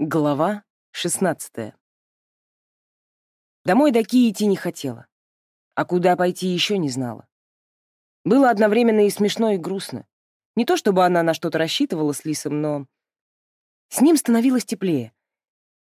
Глава 16 Домой до Ки идти не хотела, а куда пойти еще не знала. Было одновременно и смешно, и грустно. Не то чтобы она на что-то рассчитывала с Лисом, но... С ним становилось теплее.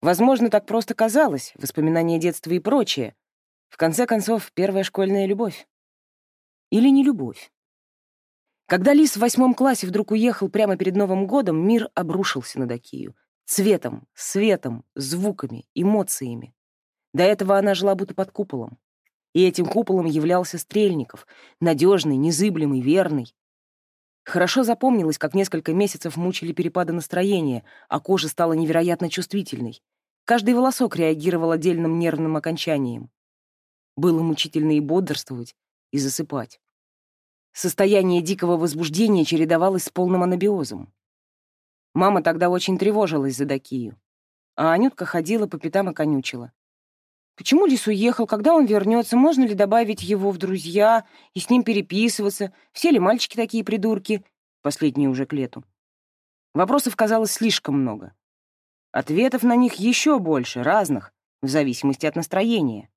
Возможно, так просто казалось, воспоминания детства и прочее. В конце концов, первая школьная любовь. Или не любовь. Когда Лис в восьмом классе вдруг уехал прямо перед Новым годом, мир обрушился на Дакию — Цветом, светом, звуками, эмоциями. До этого она жила будто под куполом. И этим куполом являлся Стрельников, надежный, незыблемый, верный. Хорошо запомнилось, как несколько месяцев мучили перепады настроения, а кожа стала невероятно чувствительной. Каждый волосок реагировал отдельным нервным окончанием. Было мучительно и бодрствовать, и засыпать. Состояние дикого возбуждения чередовалось с полным анабиозом. Мама тогда очень тревожилась за Дакию. А Анютка ходила по пятам и конючила. Почему Лис уехал? Когда он вернется? Можно ли добавить его в друзья и с ним переписываться? Все ли мальчики такие придурки? Последние уже к лету. Вопросов казалось слишком много. Ответов на них еще больше, разных, в зависимости от настроения.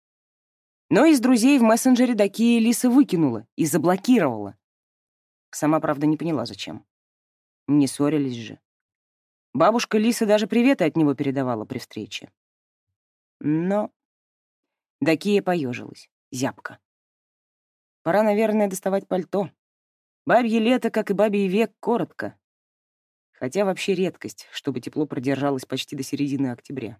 Но из друзей в мессенджере Дакия Лиса выкинула и заблокировала. Сама, правда, не поняла, зачем. Не ссорились же. Бабушка Лиса даже приветы от него передавала при встрече. Но Дакия поежилась, зябко. Пора, наверное, доставать пальто. Бабье лето, как и бабий век, коротко. Хотя вообще редкость, чтобы тепло продержалось почти до середины октября.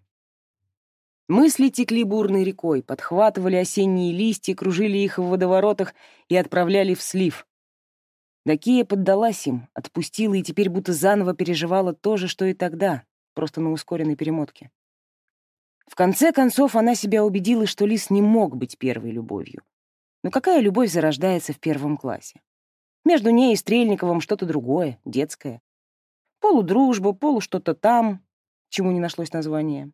Мысли текли бурной рекой, подхватывали осенние листья, кружили их в водоворотах и отправляли в слив, Дакия поддалась им, отпустила и теперь будто заново переживала то же, что и тогда, просто на ускоренной перемотке. В конце концов, она себя убедила, что Лис не мог быть первой любовью. Но какая любовь зарождается в первом классе? Между ней и Стрельниковым что-то другое, детское. Полудружба, полу что-то там, чему не нашлось названия.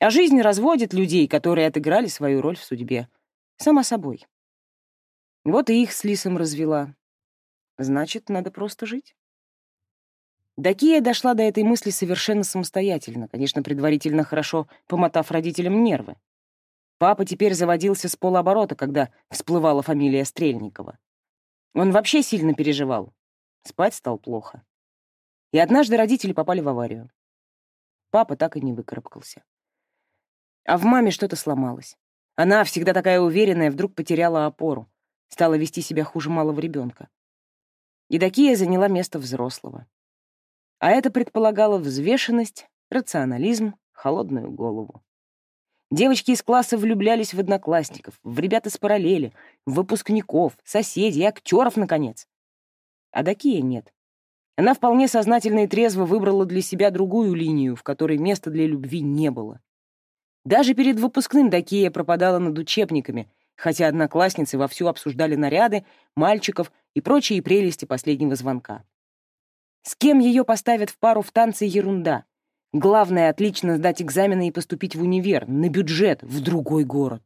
А жизнь разводит людей, которые отыграли свою роль в судьбе. Сама собой. Вот и их с Лисом развела. Значит, надо просто жить. Дакия дошла до этой мысли совершенно самостоятельно, конечно, предварительно хорошо помотав родителям нервы. Папа теперь заводился с полоборота, когда всплывала фамилия Стрельникова. Он вообще сильно переживал. Спать стал плохо. И однажды родители попали в аварию. Папа так и не выкарабкался. А в маме что-то сломалось. Она, всегда такая уверенная, вдруг потеряла опору. Стала вести себя хуже малого ребенка. Едокия заняла место взрослого. А это предполагало взвешенность, рационализм, холодную голову. Девочки из класса влюблялись в одноклассников, в ребят из параллели, в выпускников, соседей, актеров, наконец. А Дакия нет. Она вполне сознательно и трезво выбрала для себя другую линию, в которой места для любви не было. Даже перед выпускным Дакия пропадала над учебниками, хотя одноклассницы вовсю обсуждали наряды, мальчиков и прочие прелести последнего звонка. С кем ее поставят в пару в танце — ерунда. Главное — отлично сдать экзамены и поступить в универ, на бюджет, в другой город.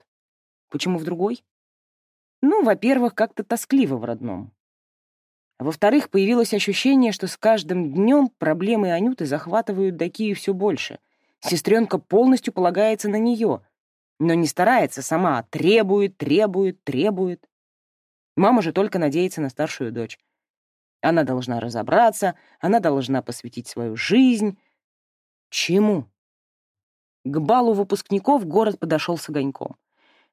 Почему в другой? Ну, во-первых, как-то тоскливо в родном. Во-вторых, появилось ощущение, что с каждым днем проблемы Анюты захватывают Дакию все больше. Сестренка полностью полагается на нее, но не старается сама, а требует, требует, требует. Мама же только надеется на старшую дочь. Она должна разобраться, она должна посвятить свою жизнь. Чему? К балу выпускников город подошел с огоньком.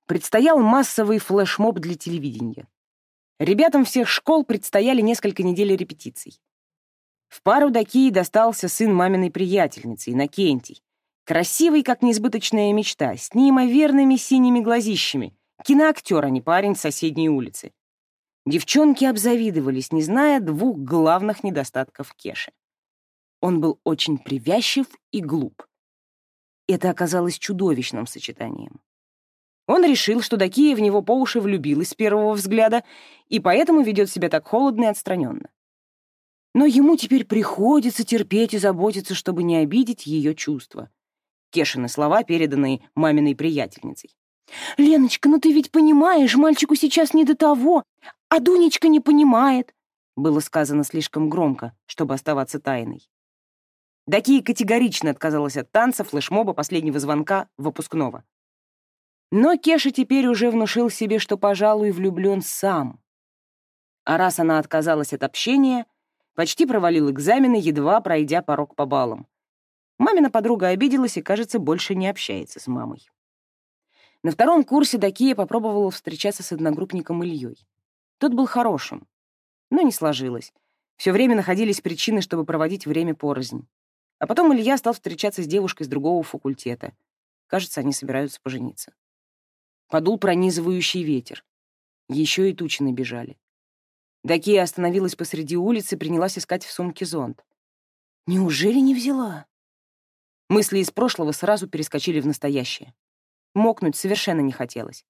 Предстоял массовый флешмоб для телевидения. Ребятам всех школ предстояли несколько недель репетиций. В пару Дакии достался сын маминой приятельницы, Иннокентий. Красивый, как несбыточная мечта, с неимоверными синими глазищами. Киноактер, а не парень с соседней улицы. Девчонки обзавидовались, не зная двух главных недостатков Кеши. Он был очень привязчив и глуп. Это оказалось чудовищным сочетанием. Он решил, что Дакия в него по уши влюбилась с первого взгляда и поэтому ведет себя так холодно и отстраненно. Но ему теперь приходится терпеть и заботиться, чтобы не обидеть ее чувства. Кешины слова, переданные маминой приятельницей. «Леночка, ну ты ведь понимаешь, мальчику сейчас не до того, а Дунечка не понимает», было сказано слишком громко, чтобы оставаться тайной. Дакия категорично отказалась от танца, флешмоба, последнего звонка, выпускного. Но Кеша теперь уже внушил себе, что, пожалуй, влюблен сам. А раз она отказалась от общения, почти провалил экзамены, едва пройдя порог по баллам. Мамина подруга обиделась и, кажется, больше не общается с мамой. На втором курсе Дакия попробовала встречаться с одногруппником Ильей. Тот был хорошим, но не сложилось. Все время находились причины, чтобы проводить время порознь. А потом Илья стал встречаться с девушкой с другого факультета. Кажется, они собираются пожениться. Подул пронизывающий ветер. Еще и тучи набежали. Дакия остановилась посреди улицы и принялась искать в сумке зонт. Неужели не взяла? Мысли из прошлого сразу перескочили в настоящее. Мокнуть совершенно не хотелось.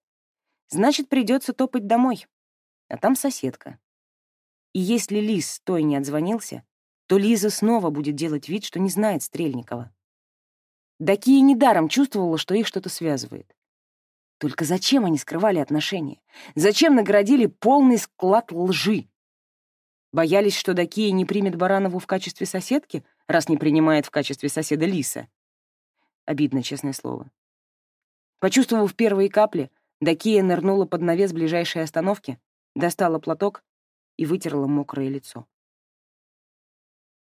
Значит, придется топать домой. А там соседка. И если Лис той не отзвонился, то Лиза снова будет делать вид, что не знает Стрельникова. Дакия недаром чувствовала, что их что-то связывает. Только зачем они скрывали отношения? Зачем наградили полный склад лжи? Боялись, что Дакия не примет Баранову в качестве соседки, раз не принимает в качестве соседа Лиса. Обидно, честное слово. Почувствовав первые капли, Дакия нырнула под навес ближайшей остановки, достала платок и вытерла мокрое лицо.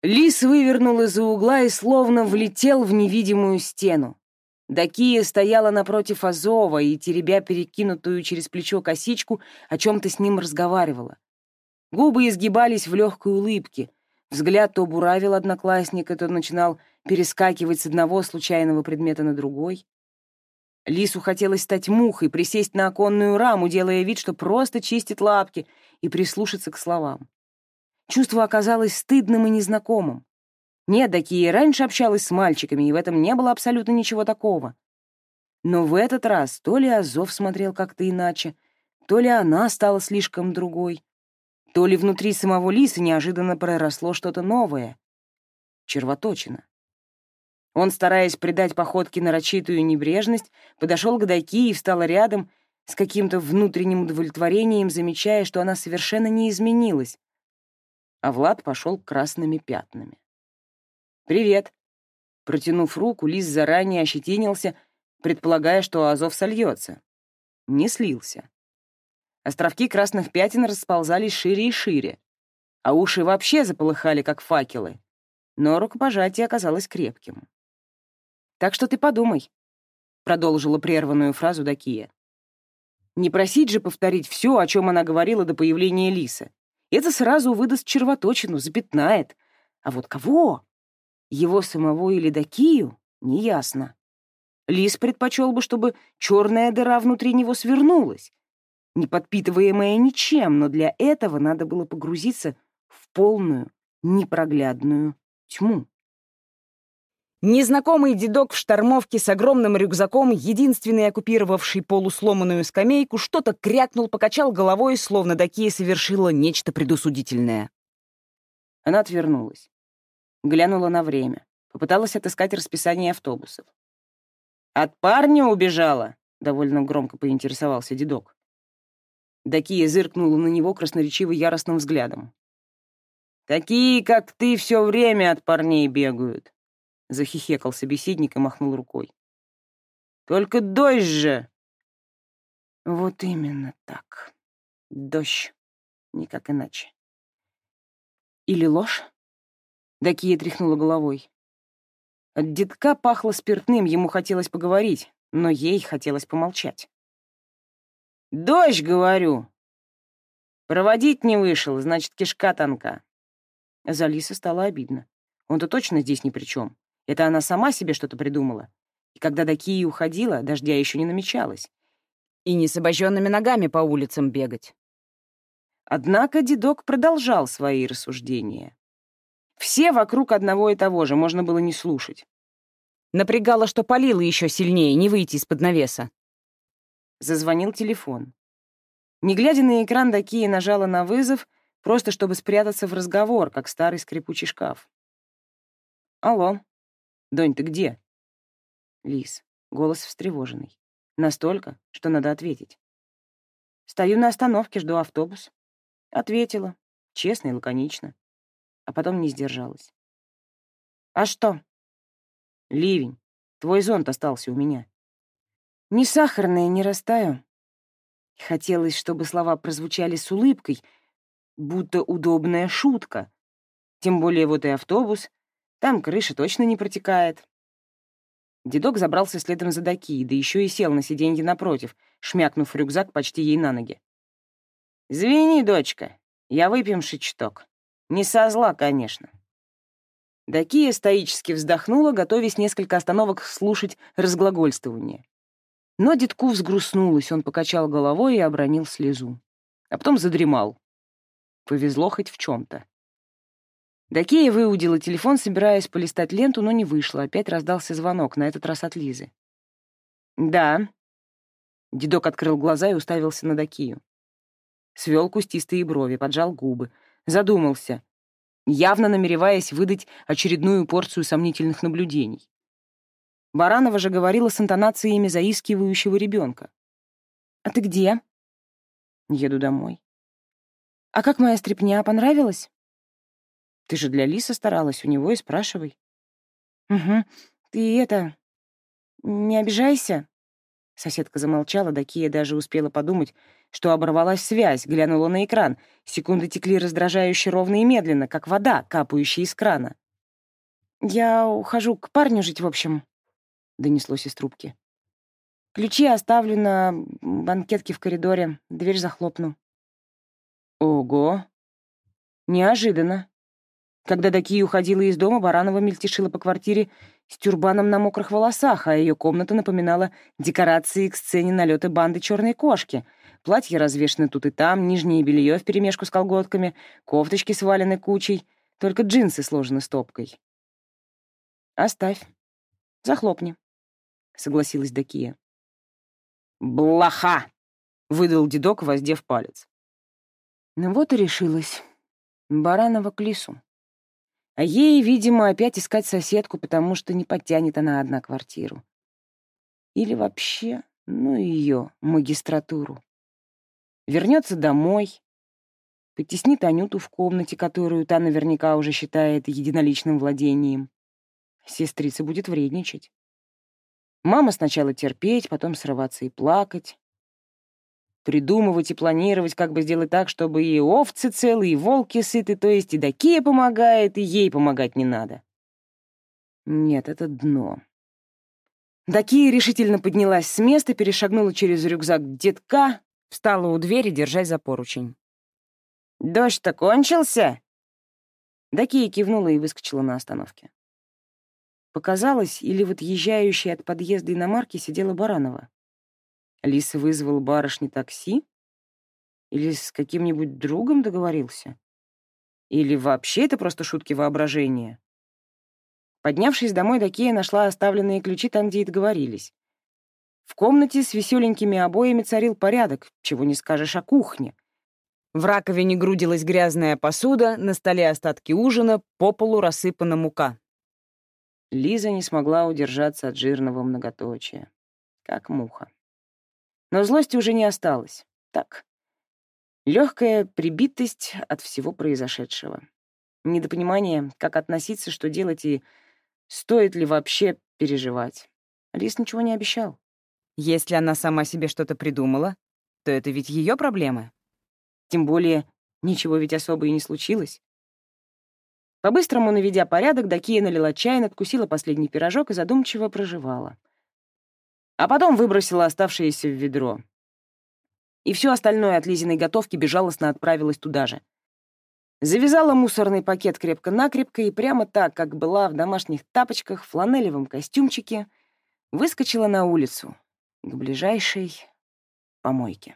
Лис вывернул из-за угла и словно влетел в невидимую стену. Дакия стояла напротив Азова и, теребя перекинутую через плечо косичку, о чем-то с ним разговаривала. Губы изгибались в легкой улыбке. Взгляд то буравил одноклассника, то начинал перескакивать с одного случайного предмета на другой. Лису хотелось стать мухой, присесть на оконную раму, делая вид, что просто чистит лапки, и прислушаться к словам. Чувство оказалось стыдным и незнакомым. Нет, Дакия раньше общалась с мальчиками, и в этом не было абсолютно ничего такого. Но в этот раз то ли Азов смотрел как-то иначе, то ли она стала слишком другой, то ли внутри самого лиса неожиданно проросло что-то новое. Червоточина. Он, стараясь придать походке нарочитую небрежность, подошел к Дайки и встал рядом, с каким-то внутренним удовлетворением, замечая, что она совершенно не изменилась. А Влад пошел красными пятнами. «Привет!» Протянув руку, Лис заранее ощетинился, предполагая, что Азов сольется. Не слился. Островки красных пятен расползались шире и шире, а уши вообще заполыхали, как факелы. Но рукопожатие оказалось крепким. «Так что ты подумай», — продолжила прерванную фразу Дакия. Не просить же повторить все, о чем она говорила до появления Лисы. Это сразу выдаст червоточину, запятнает. А вот кого? Его самого или Дакию? Неясно. Лис предпочел бы, чтобы черная дыра внутри него свернулась, не подпитываемая ничем, но для этого надо было погрузиться в полную, непроглядную тьму. Незнакомый дедок в штормовке с огромным рюкзаком, единственный оккупировавший полусломанную скамейку, что-то крякнул, покачал головой, словно Дакия совершила нечто предусудительное. Она отвернулась. Глянула на время. Попыталась отыскать расписание автобусов. «От парня убежала?» — довольно громко поинтересовался дедок. Дакия зыркнула на него красноречиво яростным взглядом. «Такие, как ты, все время от парней бегают. Захихекал собеседник и махнул рукой. «Только дождь же!» «Вот именно так. Дождь. Никак иначе». «Или ложь?» Дакия тряхнула головой. От детка пахло спиртным, ему хотелось поговорить, но ей хотелось помолчать. «Дождь, говорю!» «Проводить не вышел, значит, кишка тонка». За Лисы стало обидно. Он-то точно здесь ни при чем. Это она сама себе что-то придумала. И когда до Кии уходила, дождя еще не намечалось. И не с обожженными ногами по улицам бегать. Однако дедок продолжал свои рассуждения. Все вокруг одного и того же, можно было не слушать. Напрягало, что палило еще сильнее, не выйти из-под навеса. Зазвонил телефон. Не глядя на экран, Дакия нажала на вызов, просто чтобы спрятаться в разговор, как старый скрипучий шкаф. «Алло», «Донь, ты где?» Лис. Голос встревоженный. Настолько, что надо ответить. «Стою на остановке, жду автобус». Ответила. Честно и лаконично. А потом не сдержалась. «А что?» «Ливень. Твой зонт остался у меня». «Не сахарная, не растаю». Хотелось, чтобы слова прозвучали с улыбкой, будто удобная шутка. Тем более вот и автобус. Там крыша точно не протекает. Дедок забрался следом за Даки, да еще и сел на сиденье напротив, шмякнув рюкзак почти ей на ноги. «Звени, дочка, я выпьем чуток. Не со зла, конечно». Дакия стоически вздохнула, готовясь несколько остановок слушать разглагольствование. Но детку взгрустнулось, он покачал головой и обронил слезу. А потом задремал. Повезло хоть в чем-то. Дакея выудила телефон, собираясь полистать ленту, но не вышло. Опять раздался звонок, на этот раз от Лизы. «Да». Дедок открыл глаза и уставился на Дакию. Свел кустистые брови, поджал губы. Задумался, явно намереваясь выдать очередную порцию сомнительных наблюдений. Баранова же говорила с интонациями заискивающего ребенка. «А ты где?» «Еду домой». «А как моя стряпня, понравилась?» «Ты же для Лиса старалась, у него и спрашивай». «Угу. Ты это... не обижайся?» Соседка замолчала, да Кия даже успела подумать, что оборвалась связь, глянула на экран. Секунды текли раздражающе ровно и медленно, как вода, капающая из крана. «Я ухожу к парню жить, в общем», — донеслось из трубки. «Ключи оставлю на банкетке в коридоре, дверь захлопну». «Ого! Неожиданно!» Когда Дакия уходила из дома, Баранова мельтешила по квартире с тюрбаном на мокрых волосах, а ее комната напоминала декорации к сцене налета банды черной кошки. Платья развешаны тут и там, нижнее белье вперемешку с колготками, кофточки свалены кучей, только джинсы сложены стопкой. «Оставь. Захлопни», — согласилась Дакия. «Блоха!» — выдал дедок, воздев палец. Ну вот и решилась. Баранова к лису. А ей, видимо, опять искать соседку, потому что не подтянет она одна квартиру. Или вообще, ну ее, магистратуру. Вернется домой, потеснит Анюту в комнате, которую та наверняка уже считает единоличным владением. Сестрица будет вредничать. Мама сначала терпеть, потом срываться и плакать придумывать и планировать, как бы сделать так, чтобы и овцы целы, и волки сыты, то есть и Дакия помогает, и ей помогать не надо. Нет, это дно. Дакия решительно поднялась с места, перешагнула через рюкзак детка, встала у двери, держась за поручень. «Дождь-то кончился?» Дакия кивнула и выскочила на остановке. Показалось, или вот езжающая от подъезда иномарки сидела Баранова. Лиса вызвал барышне такси? Или с каким-нибудь другом договорился? Или вообще это просто шутки воображения? Поднявшись домой, Дакия нашла оставленные ключи там, где и договорились. В комнате с веселенькими обоями царил порядок, чего не скажешь о кухне. В раковине грудилась грязная посуда, на столе остатки ужина, по полу рассыпана мука. Лиза не смогла удержаться от жирного многоточия. Как муха. Но злости уже не осталось. Так, легкая прибитость от всего произошедшего. Недопонимание, как относиться, что делать и стоит ли вообще переживать. Лис ничего не обещал. Если она сама себе что-то придумала, то это ведь ее проблемы. Тем более, ничего ведь особо и не случилось. По-быстрому наведя порядок, Дакия налила чай, надкусила последний пирожок и задумчиво проживала — а потом выбросила оставшееся в ведро. И все остальное от Лизиной готовки безжалостно отправилось туда же. Завязала мусорный пакет крепко-накрепко и прямо так, как была в домашних тапочках, фланелевом костюмчике, выскочила на улицу к ближайшей помойке.